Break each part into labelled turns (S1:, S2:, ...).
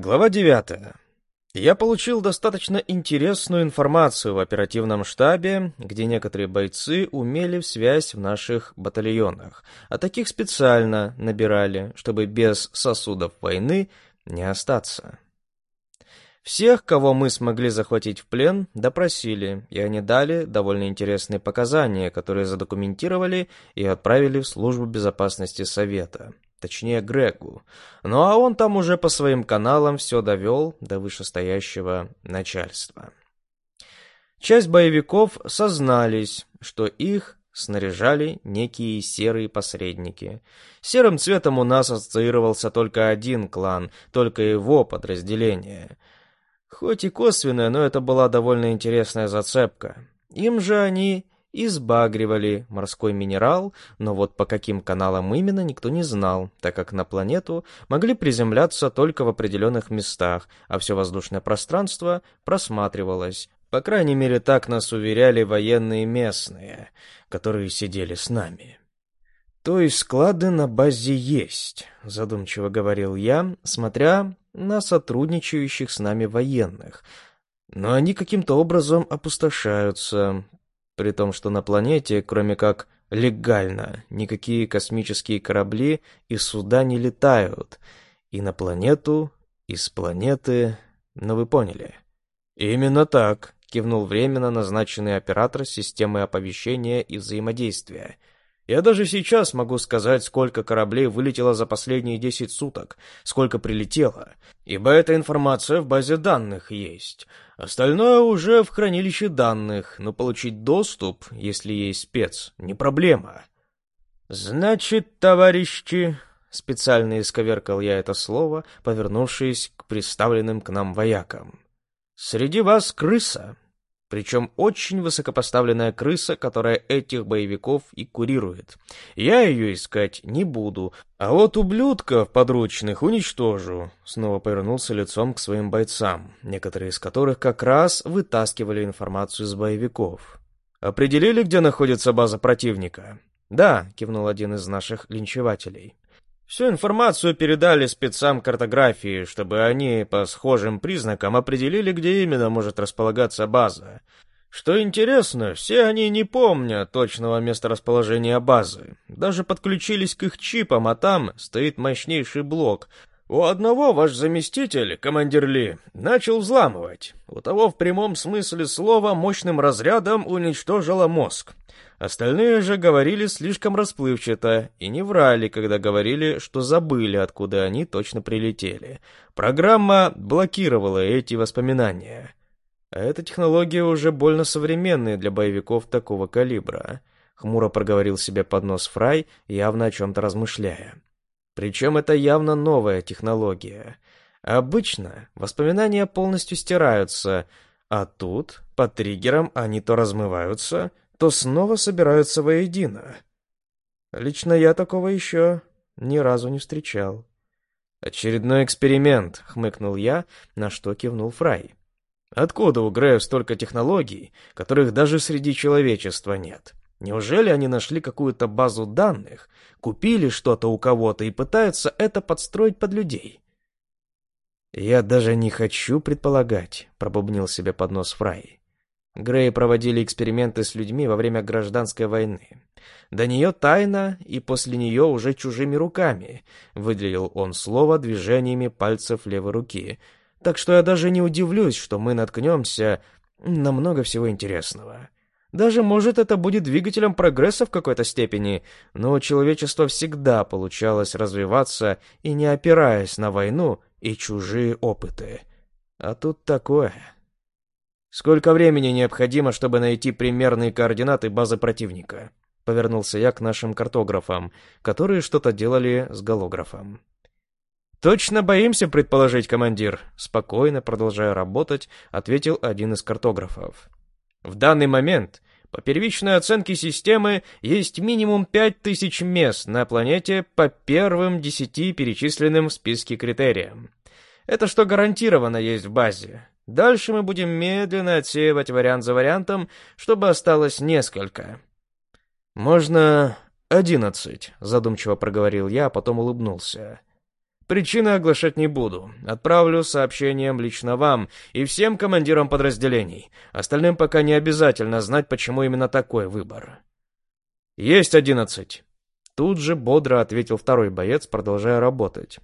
S1: Глава 9. Я получил достаточно интересную информацию в оперативном штабе, где некоторые бойцы умели в связь в наших батальонах, а таких специально набирали, чтобы без сосудов войны не остаться. Всех, кого мы смогли захватить в плен, допросили, и они дали довольно интересные показания, которые задокументировали и отправили в службу безопасности Совета точнее Грегу. Ну а он там уже по своим каналам все довел до вышестоящего начальства. Часть боевиков сознались, что их снаряжали некие серые посредники. Серым цветом у нас ассоциировался только один клан, только его подразделение. Хоть и косвенная, но это была довольно интересная зацепка. Им же они избагривали морской минерал, но вот по каким каналам именно никто не знал, так как на планету могли приземляться только в определенных местах, а все воздушное пространство просматривалось. По крайней мере, так нас уверяли военные местные, которые сидели с нами. «То есть склады на базе есть», — задумчиво говорил я, смотря на сотрудничающих с нами военных. «Но они каким-то образом опустошаются, при том, что на планете, кроме как легально, никакие космические корабли и суда не летают. И на планету, из планеты... Но вы поняли. Именно так, кивнул временно назначенный оператор системы оповещения и взаимодействия — я даже сейчас могу сказать, сколько кораблей вылетело за последние 10 суток, сколько прилетело, ибо эта информация в базе данных есть. Остальное уже в хранилище данных, но получить доступ, если есть спец, не проблема. Значит, товарищи, специально исковеркал я это слово, повернувшись к представленным к нам воякам. Среди вас крыса, причем очень высокопоставленная крыса, которая этих боевиков и курирует. Я ее искать не буду, а вот ублюдков подручных уничтожу. Снова повернулся лицом к своим бойцам, некоторые из которых как раз вытаскивали информацию из боевиков. «Определили, где находится база противника?» «Да», — кивнул один из наших линчевателей. Всю информацию передали спецам картографии, чтобы они по схожим признакам определили, где именно может располагаться база. Что интересно, все они не помнят точного месторасположения базы. Даже подключились к их чипам, а там стоит мощнейший блок. У одного ваш заместитель, командир Ли, начал взламывать. У того в прямом смысле слова мощным разрядом уничтожило мозг. Остальные же говорили слишком расплывчато и не врали, когда говорили, что забыли, откуда они точно прилетели. Программа блокировала эти воспоминания. А эта технология уже больно современная для боевиков такого калибра. Хмуро проговорил себе под нос Фрай, явно о чем-то размышляя. Причем это явно новая технология. Обычно воспоминания полностью стираются, а тут, по триггерам, они то размываются, то снова собираются воедино. Лично я такого еще ни разу не встречал. «Очередной эксперимент», — хмыкнул я, на что кивнул Фрай. «Откуда у Греев столько технологий, которых даже среди человечества нет? Неужели они нашли какую-то базу данных, купили что-то у кого-то и пытаются это подстроить под людей?» «Я даже не хочу предполагать», — пробубнил себе под нос Фрай. Грей проводили эксперименты с людьми во время гражданской войны. До нее тайно и после нее уже чужими руками, выделил он слово движениями пальцев левой руки. Так что я даже не удивлюсь, что мы наткнемся на много всего интересного. Даже, может, это будет двигателем прогресса в какой-то степени, но у человечества всегда получалось развиваться и не опираясь на войну и чужие опыты. А тут такое... «Сколько времени необходимо, чтобы найти примерные координаты базы противника?» Повернулся я к нашим картографам, которые что-то делали с голографом. «Точно боимся предположить, командир», — спокойно, продолжая работать, ответил один из картографов. «В данный момент по первичной оценке системы есть минимум 5000 мест на планете по первым десяти перечисленным в списке критериям. Это что гарантированно есть в базе. Дальше мы будем медленно отсеивать вариант за вариантом, чтобы осталось несколько. «Можно одиннадцать», — задумчиво проговорил я, а потом улыбнулся. Причины оглашать не буду. Отправлю сообщением лично вам и всем командирам подразделений. Остальным пока не обязательно знать, почему именно такой выбор. Есть одиннадцать. Тут же бодро ответил второй боец, продолжая работать.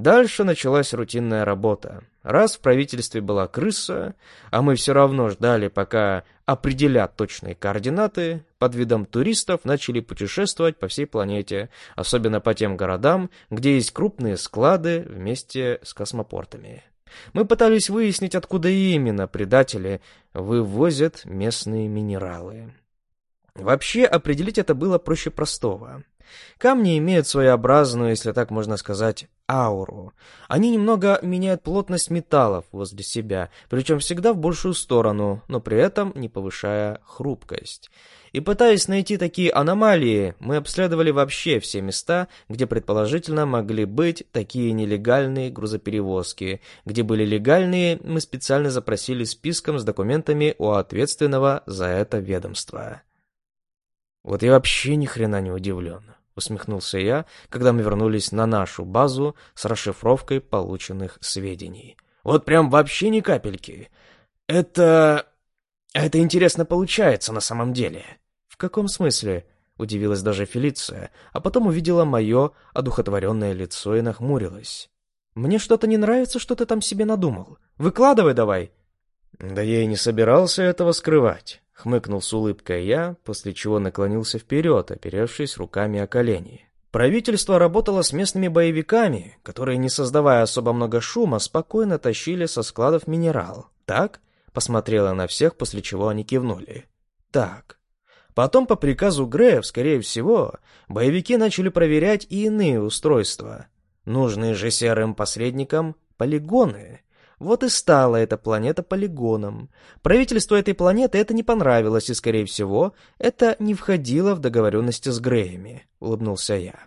S1: Дальше началась рутинная работа. Раз в правительстве была крыса, а мы все равно ждали, пока определят точные координаты, под видом туристов начали путешествовать по всей планете, особенно по тем городам, где есть крупные склады вместе с космопортами. Мы пытались выяснить, откуда именно предатели вывозят местные минералы. Вообще, определить это было проще простого. Камни имеют своеобразную, если так можно сказать, ауру. Они немного меняют плотность металлов возле себя, причем всегда в большую сторону, но при этом не повышая хрупкость. И пытаясь найти такие аномалии, мы обследовали вообще все места, где предположительно могли быть такие нелегальные грузоперевозки. Где были легальные, мы специально запросили списком с документами у ответственного за это ведомства. Вот я вообще ни хрена не удивлен усмехнулся я, когда мы вернулись на нашу базу с расшифровкой полученных сведений. Вот прям вообще ни капельки. Это... это интересно получается на самом деле. В каком смысле? Удивилась даже Фелиция, а потом увидела мое одухотворенное лицо и нахмурилась. «Мне что-то не нравится, что ты там себе надумал. Выкладывай давай!» «Да я и не собирался этого скрывать. Хмыкнул с улыбкой я, после чего наклонился вперед, оперевшись руками о колени. Правительство работало с местными боевиками, которые, не создавая особо много шума, спокойно тащили со складов минерал. Так? Посмотрела на всех, после чего они кивнули. Так. Потом, по приказу Греев, скорее всего, боевики начали проверять и иные устройства. Нужные же серым посредникам полигоны, вот и стала эта планета полигоном. Правительству этой планеты это не понравилось, и, скорее всего, это не входило в договоренности с Греями, — улыбнулся я.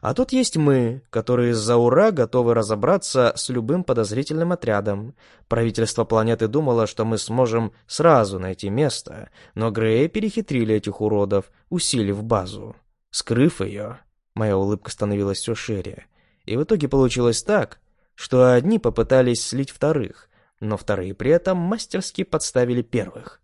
S1: А тут есть мы, которые из-за ура готовы разобраться с любым подозрительным отрядом. Правительство планеты думало, что мы сможем сразу найти место, но Греи перехитрили этих уродов, усилив базу. Скрыв ее, моя улыбка становилась все шире. И в итоге получилось так, что одни попытались слить вторых, но вторые при этом мастерски подставили первых.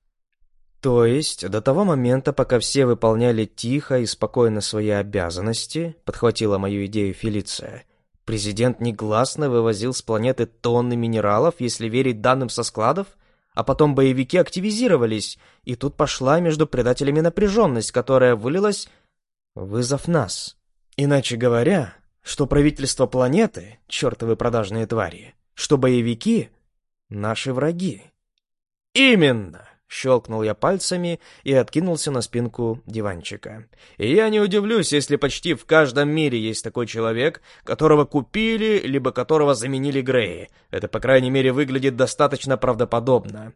S1: То есть, до того момента, пока все выполняли тихо и спокойно свои обязанности, подхватила мою идею Фелиция, президент негласно вывозил с планеты тонны минералов, если верить данным со складов, а потом боевики активизировались, и тут пошла между предателями напряженность, которая вылилась вызов нас. Иначе говоря, что правительство планеты — чертовы продажные твари, что боевики — наши враги. «Именно!» — щелкнул я пальцами и откинулся на спинку диванчика. «И я не удивлюсь, если почти в каждом мире есть такой человек, которого купили, либо которого заменили Греи. Это, по крайней мере, выглядит достаточно правдоподобно.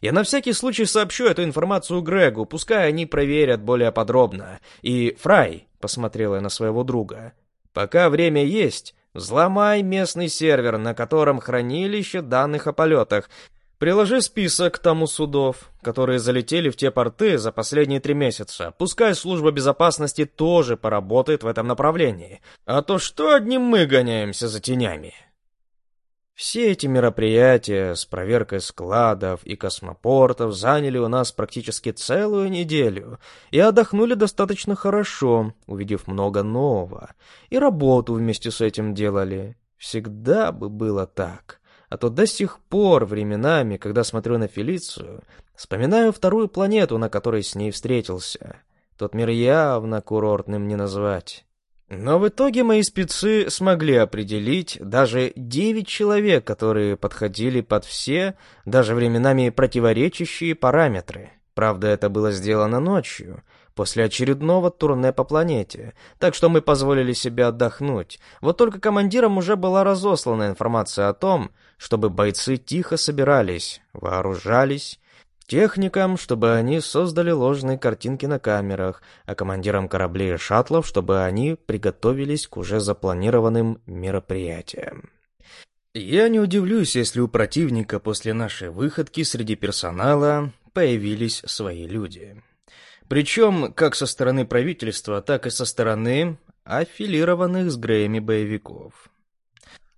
S1: Я на всякий случай сообщу эту информацию Грегу, пускай они проверят более подробно. И, Фрай, — посмотрела я на своего друга, — Пока время есть, взломай местный сервер, на котором хранилище данных о полетах. Приложи список к тому судов, которые залетели в те порты за последние три месяца. Пускай служба безопасности тоже поработает в этом направлении. А то что одним мы гоняемся за тенями? Все эти мероприятия с проверкой складов и космопортов заняли у нас практически целую неделю и отдохнули достаточно хорошо, увидев много нового, и работу вместе с этим делали. Всегда бы было так. А то до сих пор временами, когда смотрю на Фелицию, вспоминаю вторую планету, на которой с ней встретился. Тот мир явно курортным не назвать. Но в итоге мои спецы смогли определить даже девять человек, которые подходили под все, даже временами противоречащие параметры. Правда, это было сделано ночью, после очередного турне по планете, так что мы позволили себе отдохнуть. Вот только командирам уже была разослана информация о том, чтобы бойцы тихо собирались, вооружались Техникам, чтобы они создали ложные картинки на камерах, а командирам кораблей и шаттлов, чтобы они приготовились к уже запланированным мероприятиям. Я не удивлюсь, если у противника после нашей выходки среди персонала появились свои люди. Причем как со стороны правительства, так и со стороны аффилированных с Грэями боевиков.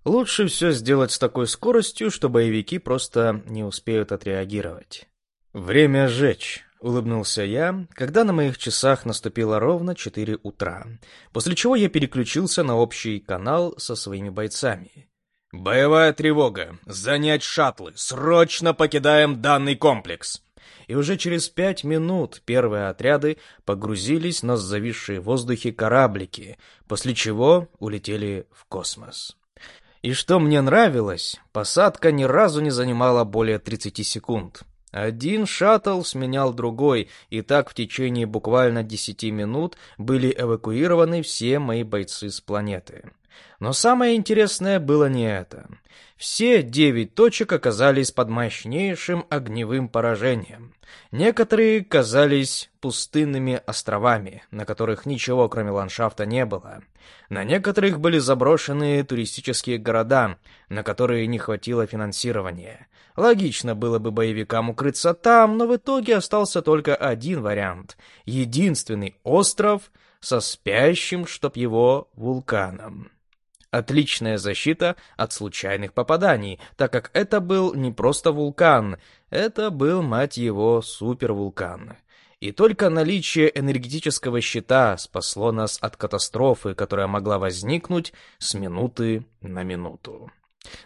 S1: Лучше все сделать с такой скоростью, что боевики просто не успеют отреагировать. «Время сжечь», — улыбнулся я, когда на моих часах наступило ровно 4 утра, после чего я переключился на общий канал со своими бойцами. «Боевая тревога! Занять шаттлы! Срочно покидаем данный комплекс!» И уже через пять минут первые отряды погрузились на зависшие в воздухе кораблики, после чего улетели в космос. И что мне нравилось, посадка ни разу не занимала более 30 секунд. Один шаттл сменял другой, и так в течение буквально 10 минут были эвакуированы все мои бойцы с планеты. Но самое интересное было не это. Все девять точек оказались под мощнейшим огневым поражением. Некоторые казались пустынными островами, на которых ничего кроме ландшафта не было. На некоторых были заброшенные туристические города, на которые не хватило финансирования. Логично было бы боевикам укрыться там, но в итоге остался только один вариант. Единственный остров со спящим, чтоб его, вулканом. Отличная защита от случайных попаданий, так как это был не просто вулкан, это был, мать его, супервулкан. И только наличие энергетического щита спасло нас от катастрофы, которая могла возникнуть с минуты на минуту.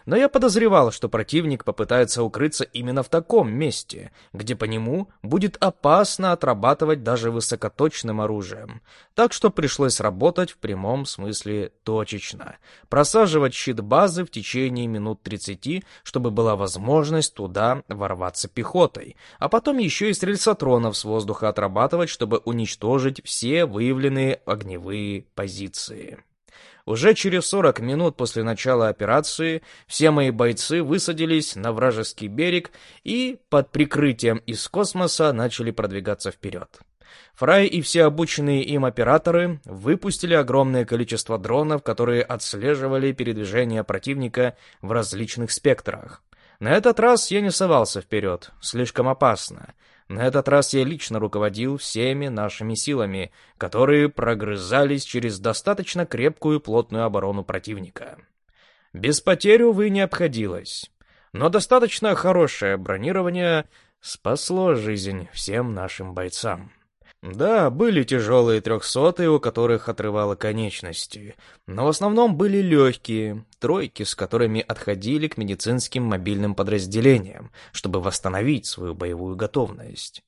S1: Но я подозревал, что противник попытается укрыться именно в таком месте, где по нему будет опасно отрабатывать даже высокоточным оружием. Так что пришлось работать в прямом смысле точечно. Просаживать щит базы в течение минут 30, чтобы была возможность туда ворваться пехотой. А потом еще и с рельсотронов с воздуха отрабатывать, чтобы уничтожить все выявленные огневые позиции. Уже через 40 минут после начала операции все мои бойцы высадились на вражеский берег и под прикрытием из космоса начали продвигаться вперед. Фрай и все обученные им операторы выпустили огромное количество дронов, которые отслеживали передвижение противника в различных спектрах. На этот раз я не совался вперед, слишком опасно. На этот раз я лично руководил всеми нашими силами, которые прогрызались через достаточно крепкую плотную оборону противника. Без потерь, увы, не обходилось. Но достаточно хорошее бронирование спасло жизнь всем нашим бойцам. Да, были тяжелые трехсотые, у которых отрывало конечности, но в основном были легкие, тройки, с которыми отходили к медицинским мобильным подразделениям, чтобы восстановить свою боевую готовность.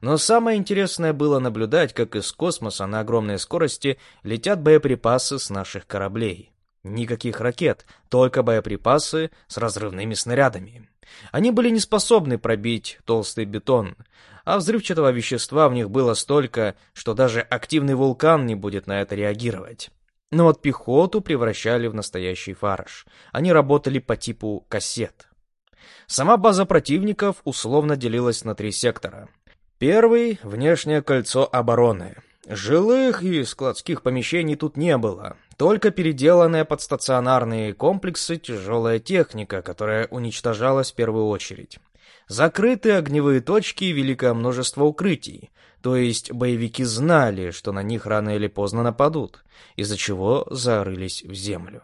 S1: Но самое интересное было наблюдать, как из космоса на огромной скорости летят боеприпасы с наших кораблей. Никаких ракет, только боеприпасы с разрывными снарядами. Они были не способны пробить толстый бетон, а взрывчатого вещества в них было столько, что даже активный вулкан не будет на это реагировать. Но вот пехоту превращали в настоящий фарш. Они работали по типу кассет. Сама база противников условно делилась на три сектора. Первый — внешнее кольцо обороны. Жилых и складских помещений тут не было, только переделанная под стационарные комплексы тяжелая техника, которая уничтожалась в первую очередь. Закрыты огневые точки и великое множество укрытий, то есть боевики знали, что на них рано или поздно нападут, из-за чего зарылись в землю.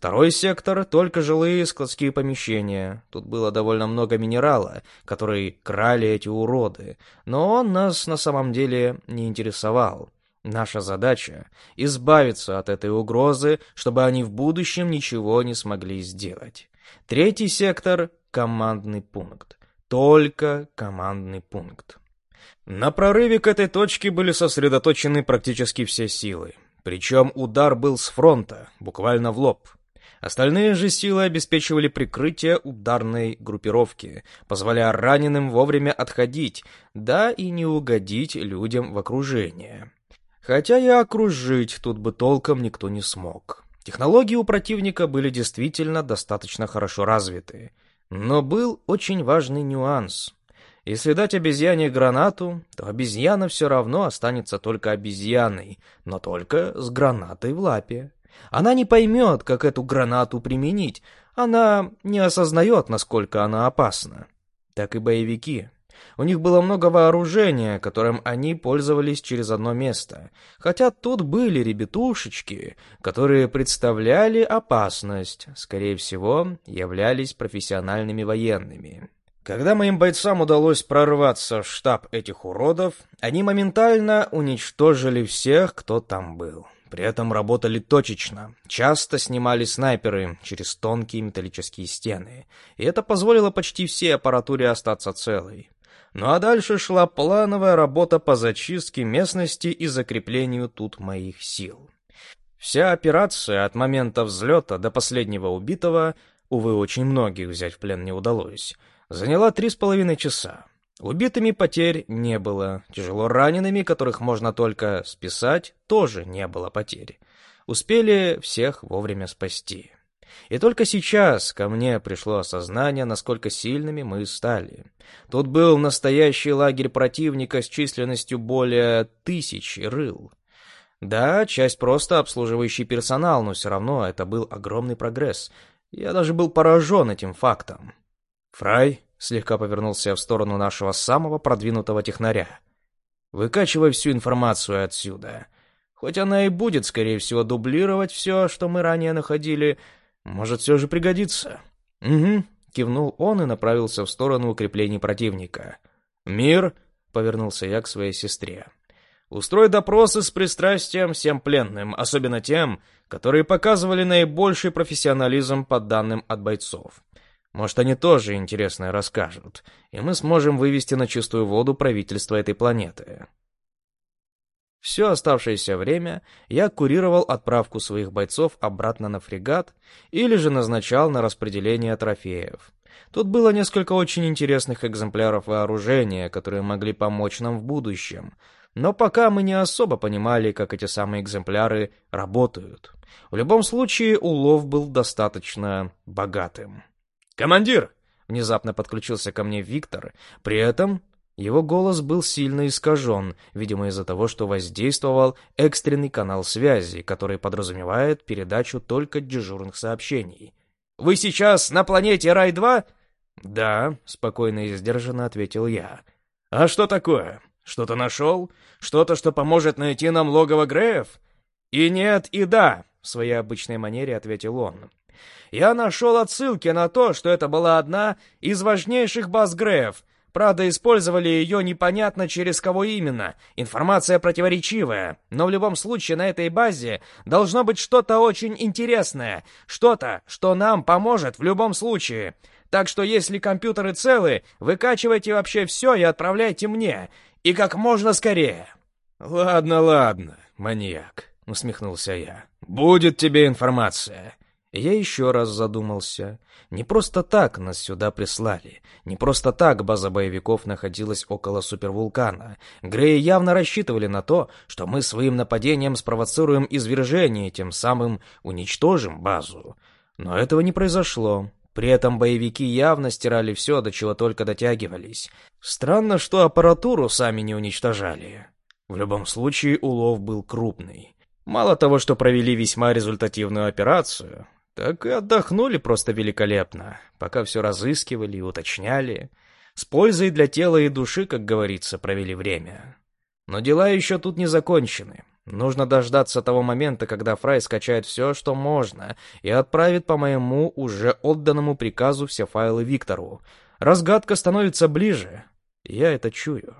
S1: Второй сектор — только жилые складские помещения. Тут было довольно много минерала, который крали эти уроды, но он нас на самом деле не интересовал. Наша задача — избавиться от этой угрозы, чтобы они в будущем ничего не смогли сделать. Третий сектор — командный пункт. Только командный пункт. На прорыве к этой точке были сосредоточены практически все силы. Причем удар был с фронта, буквально в лоб. Остальные же силы обеспечивали прикрытие ударной группировки, позволяя раненым вовремя отходить, да и не угодить людям в окружение. Хотя и окружить тут бы толком никто не смог. Технологии у противника были действительно достаточно хорошо развиты. Но был очень важный нюанс. Если дать обезьяне гранату, то обезьяна все равно останется только обезьяной, но только с гранатой в лапе. Она не поймет, как эту гранату применить, она не осознает, насколько она опасна. Так и боевики. У них было много вооружения, которым они пользовались через одно место. Хотя тут были ребятушечки, которые представляли опасность, скорее всего, являлись профессиональными военными. Когда моим бойцам удалось прорваться в штаб этих уродов, они моментально уничтожили всех, кто там был. При этом работали точечно, часто снимали снайперы через тонкие металлические стены, и это позволило почти всей аппаратуре остаться целой. Ну а дальше шла плановая работа по зачистке местности и закреплению тут моих сил. Вся операция от момента взлета до последнего убитого, увы, очень многих взять в плен не удалось, заняла три с половиной часа. Убитыми потерь не было, тяжело ранеными, которых можно только списать, тоже не было потерь. Успели всех вовремя спасти. И только сейчас ко мне пришло осознание, насколько сильными мы стали. Тут был настоящий лагерь противника с численностью более тысячи рыл. Да, часть просто обслуживающий персонал, но все равно это был огромный прогресс. Я даже был поражен этим фактом. «Фрай», слегка повернулся в сторону нашего самого продвинутого технаря. «Выкачивай всю информацию отсюда. Хоть она и будет, скорее всего, дублировать все, что мы ранее находили, может, все же пригодится». «Угу», — кивнул он и направился в сторону укреплений противника. «Мир», — повернулся я к своей сестре. «Устрой допросы с пристрастием всем пленным, особенно тем, которые показывали наибольший профессионализм по данным от бойцов. Может, они тоже интересное расскажут, и мы сможем вывести на чистую воду правительство этой планеты. Все оставшееся время я курировал отправку своих бойцов обратно на фрегат или же назначал на распределение трофеев. Тут было несколько очень интересных экземпляров вооружения, которые могли помочь нам в будущем, но пока мы не особо понимали, как эти самые экземпляры работают. В любом случае, улов был достаточно богатым. «Командир!» — внезапно подключился ко мне Виктор. При этом его голос был сильно искажен, видимо из-за того, что воздействовал экстренный канал связи, который подразумевает передачу только дежурных сообщений. «Вы сейчас на планете Рай-2?» «Да», — спокойно и сдержанно ответил я. «А что такое? Что-то нашел? Что-то, что поможет найти нам логово Греев?» «И нет, и да», — в своей обычной манере ответил он я нашел отсылки на то, что это была одна из важнейших баз Греев. Правда, использовали ее непонятно через кого именно. Информация противоречивая. Но в любом случае на этой базе должно быть что-то очень интересное. Что-то, что нам поможет в любом случае. Так что если компьютеры целы, выкачивайте вообще все и отправляйте мне. И как можно скорее. «Ладно, ладно, маньяк», — усмехнулся я. «Будет тебе информация. Я еще раз задумался. Не просто так нас сюда прислали. Не просто так база боевиков находилась около супервулкана. Греи явно рассчитывали на то, что мы своим нападением спровоцируем извержение и тем самым уничтожим базу. Но этого не произошло. При этом боевики явно стирали все, до чего только дотягивались. Странно, что аппаратуру сами не уничтожали. В любом случае, улов был крупный. Мало того, что провели весьма результативную операцию, так и отдохнули просто великолепно, пока все разыскивали и уточняли. С пользой для тела и души, как говорится, провели время. Но дела еще тут не закончены. Нужно дождаться того момента, когда Фрай скачает все, что можно, и отправит по моему уже отданному приказу все файлы Виктору. Разгадка становится ближе. Я это чую.